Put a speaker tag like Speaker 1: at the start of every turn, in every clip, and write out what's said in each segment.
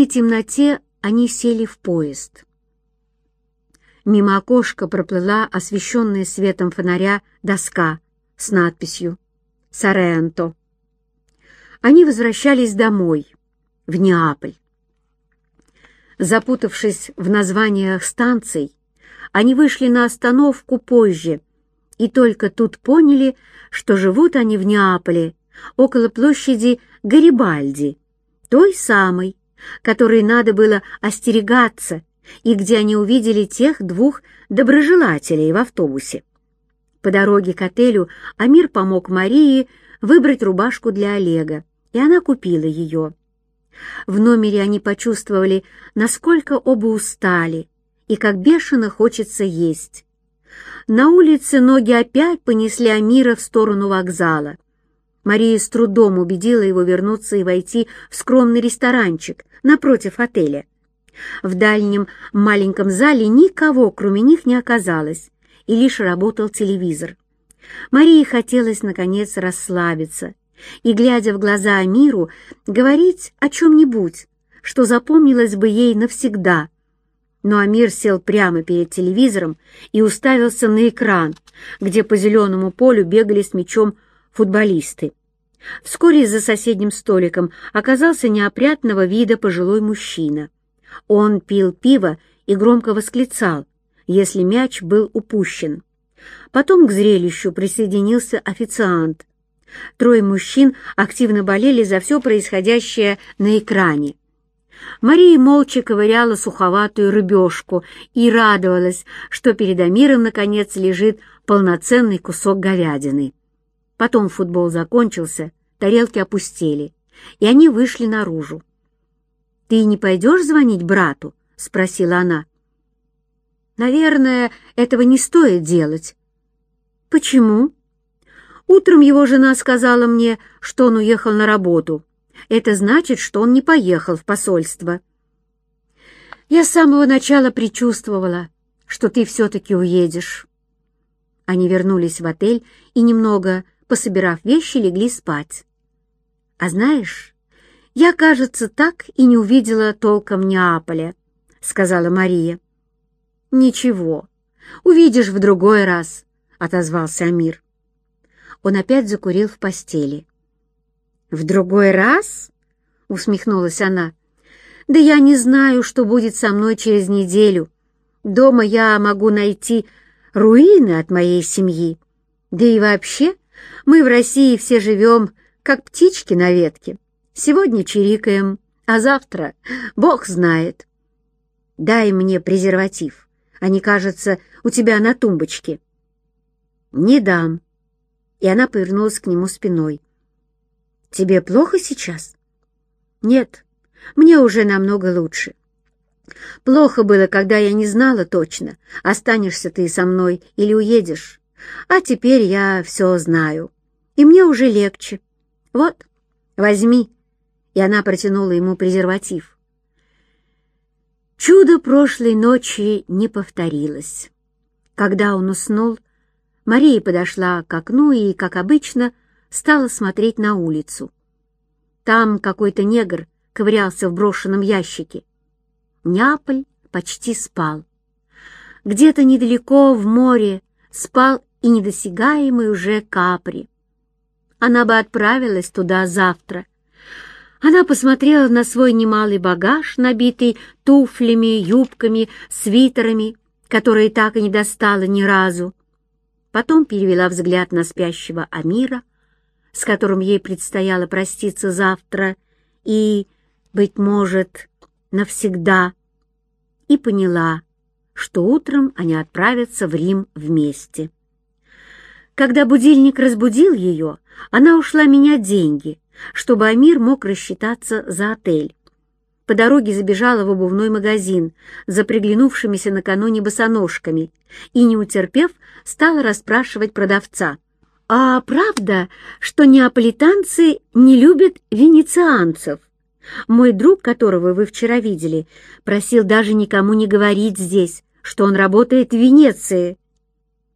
Speaker 1: полной темноте они сели в поезд. Мимо окошка проплыла освещенная светом фонаря доска с надписью «Соренто». Они возвращались домой, в Неаполь. Запутавшись в названиях станций, они вышли на остановку позже и только тут поняли, что живут они в Неаполе, около площади Гарибальди, той самой, которой надо было остерегаться и где они увидели тех двух доброжелателей в автобусе. По дороге к отелю Амир помог Марии выбрать рубашку для Олега, и она купила ее. В номере они почувствовали, насколько оба устали и как бешено хочется есть. На улице ноги опять понесли Амира в сторону вокзала. Мария с трудом убедила его вернуться и войти в скромный ресторанчик напротив отеля. В дальнем маленьком зале никого, кроме них, не оказалось, и лишь работал телевизор. Марии хотелось, наконец, расслабиться и, глядя в глаза Амиру, говорить о чем-нибудь, что запомнилось бы ей навсегда. Но Амир сел прямо перед телевизором и уставился на экран, где по зеленому полю бегали с мячом футболисты. Вскоре за соседним столиком оказался неопрятного вида пожилой мужчина. Он пил пиво и громко восклицал, если мяч был упущен. Потом к зрелищу присоединился официант. Трое мужчин активно болели за все происходящее на экране. Мария молча ковыряла суховатую рыбешку и радовалась, что перед Амиром, наконец, лежит полноценный кусок говядины. Потом футбол закончился, тарелки опустели, и они вышли наружу. «Ты не пойдешь звонить брату?» — спросила она. «Наверное, этого не стоит делать». «Почему?» «Утром его жена сказала мне, что он уехал на работу. Это значит, что он не поехал в посольство». «Я с самого начала предчувствовала, что ты все-таки уедешь». Они вернулись в отель и, немного пособирав вещи, легли спать. «А знаешь, «Я, кажется, так и не увидела толком Неаполя», — сказала Мария. «Ничего, увидишь в другой раз», — отозвался Амир. Он опять закурил в постели. «В другой раз?» — усмехнулась она. «Да я не знаю, что будет со мной через неделю. Дома я могу найти руины от моей семьи. Да и вообще, мы в России все живем, как птички на ветке. Сегодня чирикаем, а завтра Бог знает. Дай мне презерватив. Они, кажется, у тебя на тумбочке. Не дам. И она повернулась к нему спиной. Тебе плохо сейчас? Нет, мне уже намного лучше. Плохо было, когда я не знала точно, останешься ты со мной или уедешь. А теперь я все знаю, и мне уже легче. Вот, возьми и она протянула ему презерватив. Чудо прошлой ночи не повторилось. Когда он уснул, Мария подошла к окну и, как обычно, стала смотреть на улицу. Там какой-то негр ковырялся в брошенном ящике. Неаполь почти спал. Где-то недалеко в море спал и недосягаемый уже Капри. Она бы отправилась туда завтра, она посмотрела на свой немалый багаж, набитый туфлями, юбками, свитерами, которые так и не достала ни разу. Потом перевела взгляд на спящего Амира, с которым ей предстояло проститься завтра и, быть может, навсегда, и поняла, что утром они отправятся в Рим вместе. Когда будильник разбудил ее, она ушла менять деньги, чтобы Амир мог рассчитаться за отель. По дороге забежала в обувной магазин за приглянувшимися накануне босоножками и, не утерпев, стала расспрашивать продавца. «А правда, что неаполитанцы не любят венецианцев? Мой друг, которого вы вчера видели, просил даже никому не говорить здесь, что он работает в Венеции».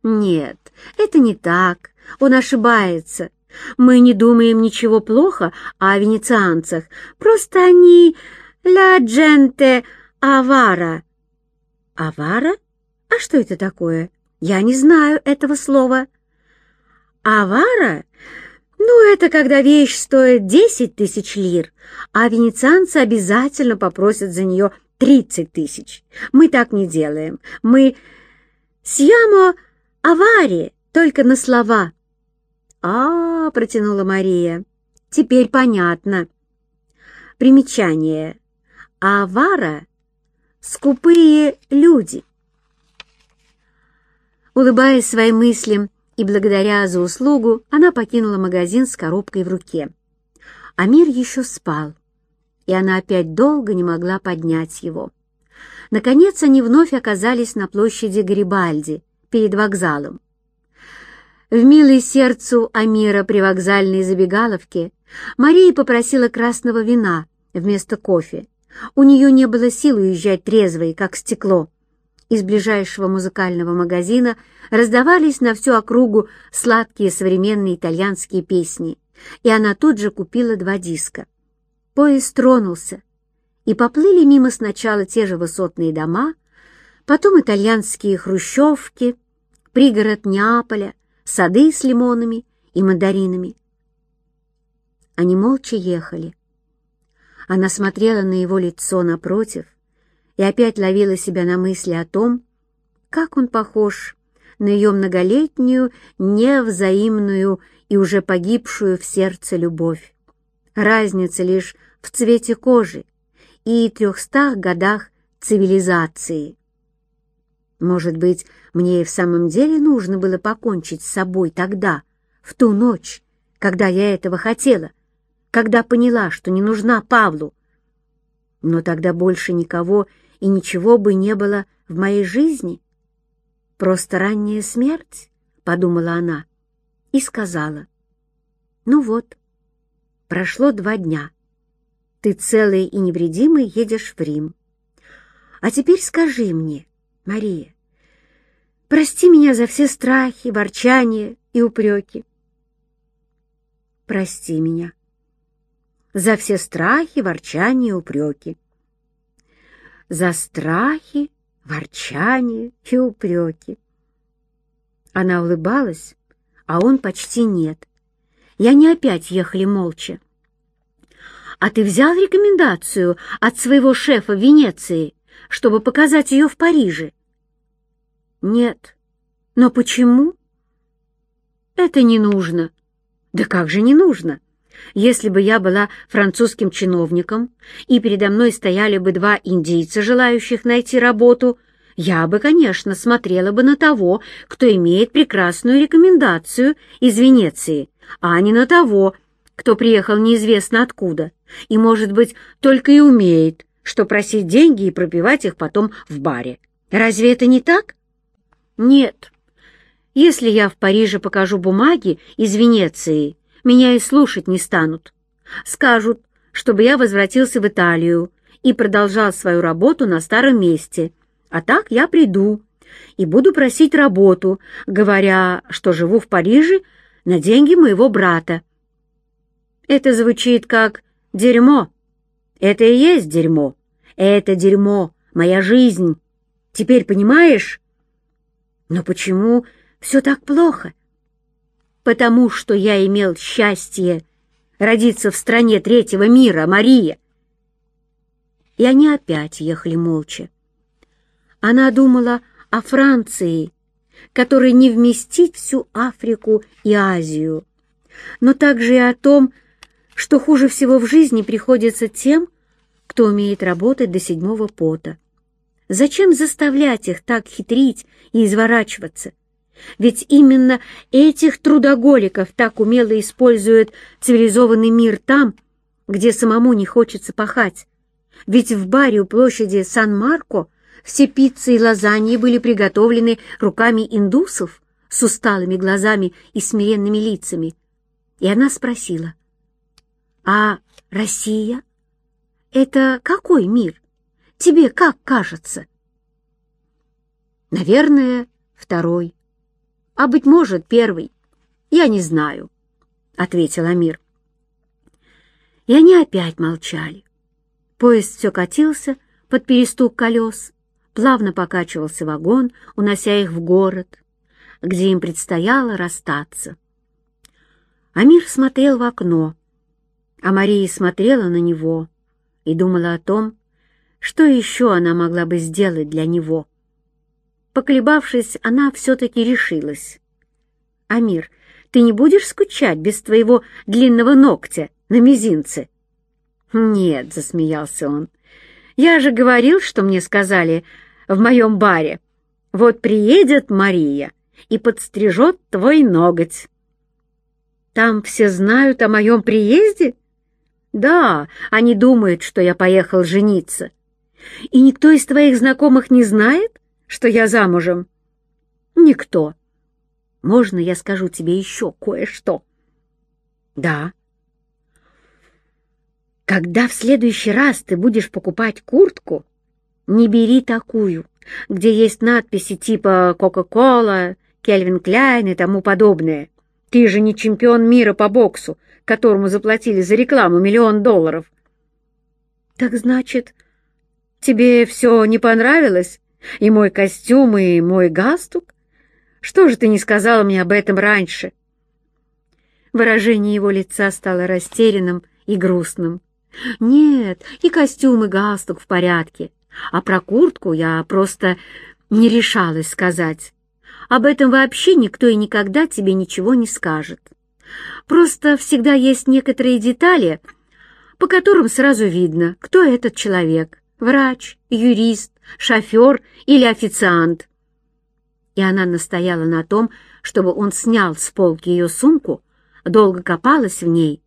Speaker 1: «Нет, это не так. Он ошибается. Мы не думаем ничего плохо о венецианцах, просто они «Ла дженте авара». «Авара? А что это такое? Я не знаю этого слова». «Авара? Ну, это когда вещь стоит десять тысяч лир, а венецианцы обязательно попросят за нее тридцать тысяч. Мы так не делаем. Мы «Сьямо аварии, только на слова». «А, — протянула Мария, — теперь понятно». Примечание. Авара — скупые люди. Улыбаясь своим мыслям и благодаря за услугу, она покинула магазин с коробкой в руке. Амир еще спал, и она опять долго не могла поднять его. Наконец они вновь оказались на площади Гарибальди, перед вокзалом. В милой сердцу Амира при вокзальной забегаловке Мария попросила красного вина вместо кофе. У нее не было сил уезжать трезвой, как стекло. Из ближайшего музыкального магазина раздавались на всю округу сладкие современные итальянские песни, и она тут же купила два диска. Поезд тронулся, и поплыли мимо сначала те же высотные дома, потом итальянские хрущевки, пригород Неаполя, сады с лимонами и мандаринами. Они молча ехали. Она смотрела на его лицо напротив и опять ловила себя на мысли о том, как он похож на ее многолетнюю, невзаимную и уже погибшую в сердце любовь. Разница лишь в цвете кожи и трехстах годах цивилизации. Может быть, мне и в самом деле нужно было покончить с собой тогда, в ту ночь, когда я этого хотела — когда поняла, что не нужна Павлу. Но тогда больше никого и ничего бы не было в моей жизни. Просто ранняя смерть, — подумала она и сказала. Ну вот, прошло два дня. Ты целый и невредимый едешь в Рим. А теперь скажи мне, Мария, прости меня за все страхи, ворчания и упреки. Прости меня, за все страхи, ворчания и упреки. За страхи, ворчания и упреки. Она улыбалась, а он почти нет. И они опять ехали молча. «А ты взял рекомендацию от своего шефа в Венеции, чтобы показать ее в Париже?» «Нет. Но почему?» «Это не нужно». «Да как же не нужно? Если бы я была французским чиновником, и передо мной стояли бы два индийца, желающих найти работу, я бы, конечно, смотрела бы на того, кто имеет прекрасную рекомендацию из Венеции, а не на того, кто приехал неизвестно откуда, и, может быть, только и умеет, что просить деньги и пропивать их потом в баре. Разве это не так? Нет. Если я в Париже покажу бумаги из Венеции, меня и слушать не станут. Скажут, чтобы я возвратился в Италию и продолжал свою работу на старом месте. А так я приду и буду просить работу, говоря, что живу в Париже на деньги моего брата. Это звучит как «дерьмо». Это и есть дерьмо. Это дерьмо, моя жизнь. Теперь понимаешь? Но почему все так плохо? потому что я имел счастье родиться в стране третьего мира, Мария. И они опять ехали молча. Она думала о Франции, которой не вместить всю Африку и Азию, но также и о том, что хуже всего в жизни приходится тем, кто умеет работать до седьмого пота. Зачем заставлять их так хитрить и изворачиваться? Ведь именно этих трудоголиков так умело использует цивилизованный мир там, где самому не хочется пахать. Ведь в баре у площади Сан-Марко все пиццы и лазаньи были приготовлены руками индусов с усталыми глазами и смиренными лицами. И она спросила, «А Россия? Это какой мир? Тебе как кажется?» «Наверное, второй», а, быть может, первый. Я не знаю, — ответил Амир. И они опять молчали. Поезд все катился под перестук колес, плавно покачивался вагон, унося их в город, где им предстояло расстаться. Амир смотрел в окно, а Мария смотрела на него и думала о том, что еще она могла бы сделать для него. Поколебавшись, она все-таки решилась. «Амир, ты не будешь скучать без твоего длинного ногтя на мизинце?» «Нет», — засмеялся он, — «я же говорил, что мне сказали в моем баре. Вот приедет Мария и подстрижет твой ноготь». «Там все знают о моем приезде?» «Да, они думают, что я поехал жениться. И никто из твоих знакомых не знает, что я замужем?» «Никто. Можно я скажу тебе еще кое-что?» «Да». «Когда в следующий раз ты будешь покупать куртку, не бери такую, где есть надписи типа «Кока-кола», «Кельвин Кляйн» и тому подобное. Ты же не чемпион мира по боксу, которому заплатили за рекламу миллион долларов. Так значит, тебе все не понравилось? И мой костюм, и мой галстук? Что же ты не сказала мне об этом раньше? Выражение его лица стало растерянным и грустным. Нет, и костюм, и галстук в порядке. А про куртку я просто не решалась сказать. Об этом вообще никто и никогда тебе ничего не скажет. Просто всегда есть некоторые детали, по которым сразу видно, кто этот человек — врач, юрист, шофер или официант. И она настояла на том, чтобы он снял с полки ее сумку, долго копалась в ней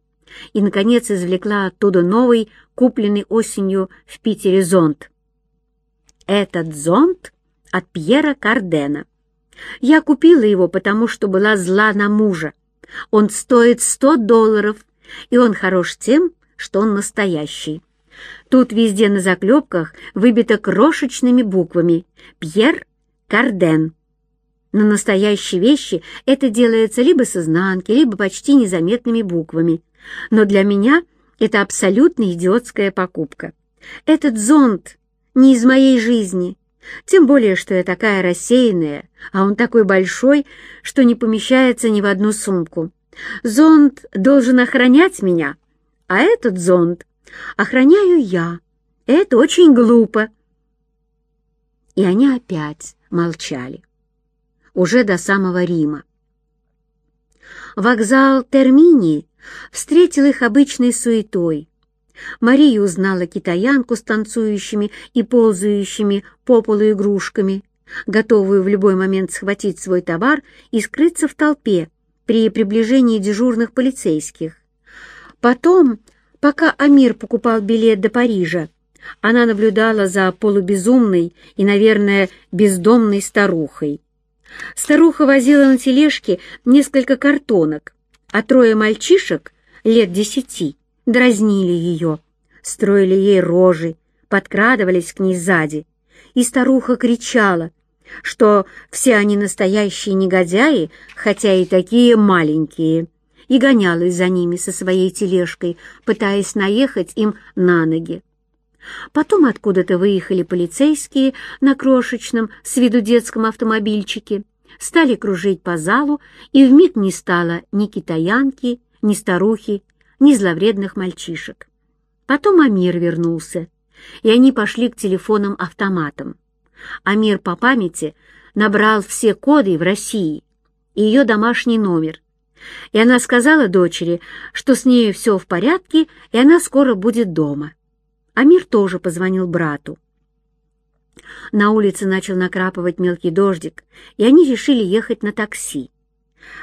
Speaker 1: и, наконец, извлекла оттуда новый, купленный осенью в Питере зонт. Этот зонт от Пьера Кардена. Я купила его, потому что была зла на мужа. Он стоит сто долларов, и он хорош тем, что он настоящий. Тут везде на заклепках выбито крошечными буквами «Пьер Карден». На настоящие вещи это делается либо с изнанки, либо почти незаметными буквами. Но для меня это абсолютно идиотская покупка. Этот зонт не из моей жизни, тем более, что я такая рассеянная, а он такой большой, что не помещается ни в одну сумку. Зонт должен охранять меня, а этот зонт охраняю я. Это очень глупо. И они опять молчали. Уже до самого Рима. Вокзал Термини встретил их обычной суетой. Мария узнала китаянку с танцующими и ползающими по полу игрушками, готовую в любой момент схватить свой товар и скрыться в толпе при приближении дежурных полицейских. Потом, пока Амир покупал билет до Парижа, она наблюдала за полубезумной и, наверное, бездомной старухой. Старуха возила на тележке несколько картонок, а трое мальчишек лет десяти дразнили ее, строили ей рожи, подкрадывались к ней сзади, и старуха кричала, что все они настоящие негодяи, хотя и такие маленькие, и гонялась за ними со своей тележкой, пытаясь наехать им на ноги. Потом откуда-то выехали полицейские на крошечном, с виду детском автомобильчике, стали кружить по залу, и вмиг не стало ни китаянки, ни старухи, ни зловредных мальчишек. Потом Амир вернулся, и они пошли к телефонам-автоматам. Амир по памяти набрал все коды в России и ее домашний номер, и она сказала дочери, что с ней все в порядке, и она скоро будет дома. Амир тоже позвонил брату. На улице начал накрапывать мелкий дождик, и они решили ехать на такси.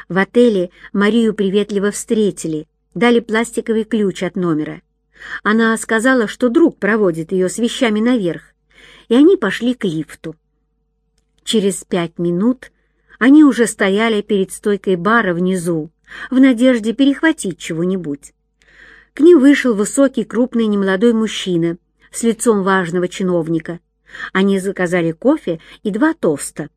Speaker 1: В отеле Марию приветливо встретили, дали пластиковый ключ от номера. Она сказала, что друг проводит ее с вещами наверх, и они пошли к лифту. Через пять минут они уже стояли перед стойкой бара внизу, в надежде перехватить чего-нибудь. К ним вышел высокий, крупный, немолодой мужчина с лицом важного чиновника. Они заказали кофе и два тоста.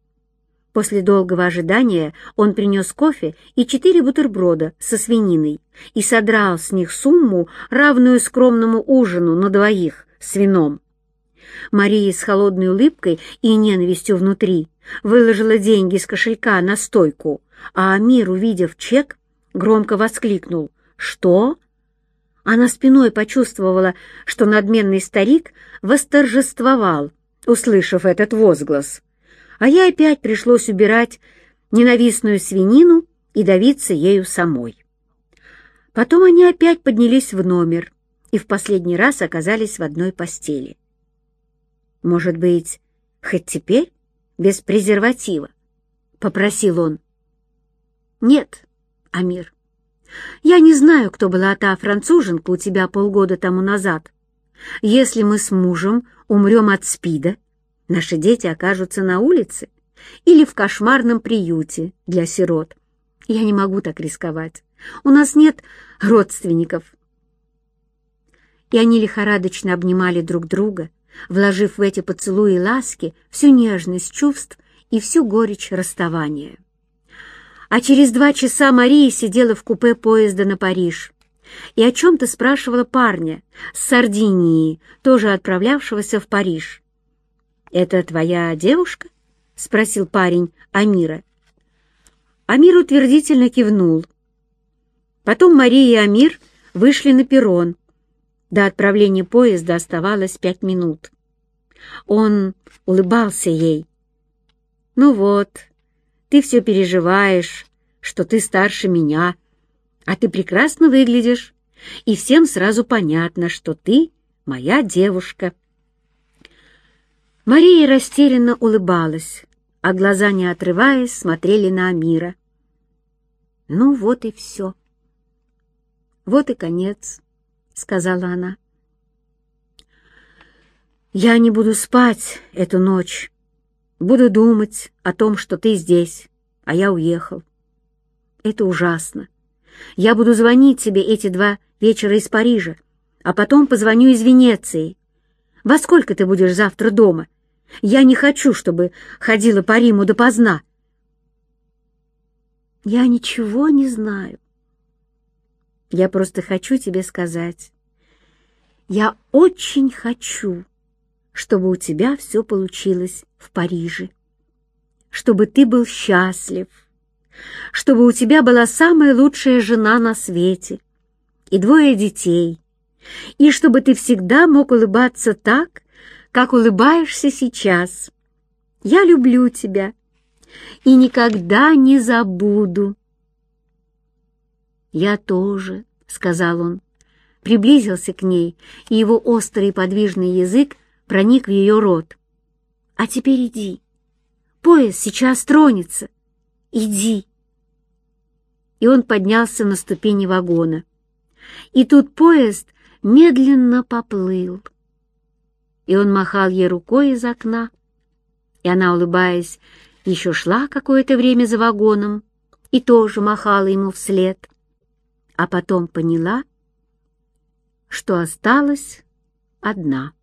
Speaker 1: После долгого ожидания он принес кофе и четыре бутерброда со свининой и содрал с них сумму, равную скромному ужину на двоих с вином. Мария с холодной улыбкой и ненавистью внутри выложила деньги из кошелька на стойку, а Амир, увидев чек, громко воскликнул «Что?». Она спиной почувствовала, что надменный старик восторжествовал, услышав этот возглас а ей опять пришлось убирать ненавистную свинину и давиться ею самой. Потом они опять поднялись в номер и в последний раз оказались в одной постели. «Может быть, хоть теперь без презерватива?» — попросил он. «Нет, Амир, я не знаю, кто была та француженка у тебя полгода тому назад. Если мы с мужем умрем от СПИДа, Наши дети окажутся на улице или в кошмарном приюте для сирот. Я не могу так рисковать. У нас нет родственников. И они лихорадочно обнимали друг друга, вложив в эти поцелуи и ласки всю нежность чувств и всю горечь расставания. А через два часа Мария сидела в купе поезда на Париж и о чем-то спрашивала парня с Сардинии, тоже отправлявшегося в Париж. «Это твоя девушка?» — спросил парень Амира. Амир утвердительно кивнул. Потом Мария и Амир вышли на перрон. До отправления поезда оставалось пять минут. Он улыбался ей. «Ну вот, ты все переживаешь, что ты старше меня, а ты прекрасно выглядишь, и всем сразу понятно, что ты моя девушка». Мария растерянно улыбалась, а глаза, не отрываясь, смотрели на Амира. «Ну вот и все. Вот и конец», — сказала она. «Я не буду спать эту ночь. Буду думать о том, что ты здесь, а я уехал. Это ужасно. Я буду звонить тебе эти два вечера из Парижа, а потом позвоню из Венеции. Во сколько ты будешь завтра дома?» Я не хочу, чтобы ходила по Риму допоздна. Я ничего не знаю. Я просто хочу тебе сказать. Я очень хочу, чтобы у тебя все получилось в Париже, чтобы ты был счастлив, чтобы у тебя была самая лучшая жена на свете и двое детей, и чтобы ты всегда мог улыбаться так, как улыбаешься сейчас. Я люблю тебя и никогда не забуду. «Я тоже», — сказал он, приблизился к ней, и его острый подвижный язык проник в ее рот. «А теперь иди. Поезд сейчас тронется. Иди». И он поднялся на ступени вагона. И тут поезд медленно поплыл и он махал ей рукой из окна, и она, улыбаясь, еще шла какое-то время за вагоном и тоже махала ему вслед, а потом поняла, что осталась одна.